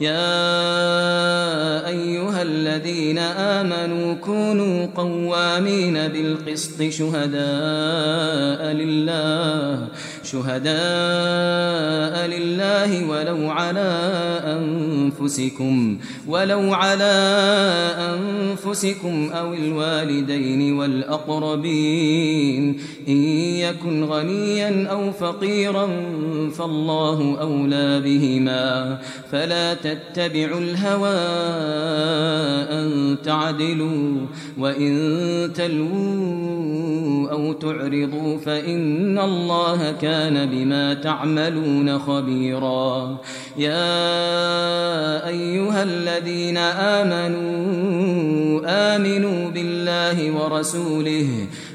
يا أيها الذين آمنوا كونوا قوامين قائمين بالقسط شهداء لله شهداء لله ولو على أنفسكم ولو على أنفسكم أو الوالدين والأقربين. إن يكن غنيا أو فقيرا فالله أولى بهما. فلا تتبعوا الهوى أن تعدلوا وإن تلووا أو تعرضوا فإن الله كان بما تعملون خبيرا. يا أيها الذين آمنوا آمنوا بالله ورسوله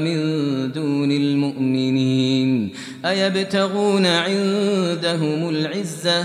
من دون المؤمنين أيبتغون عندهم العزة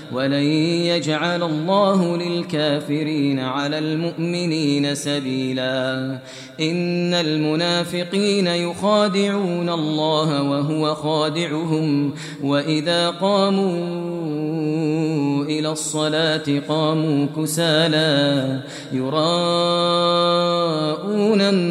ولن يجعل الله للكافرين على المؤمنين سبيلا إن المنافقين يخادعون الله وهو خادعهم وإذا قاموا إلى الصلاة قاموا كسالا يراءون الناس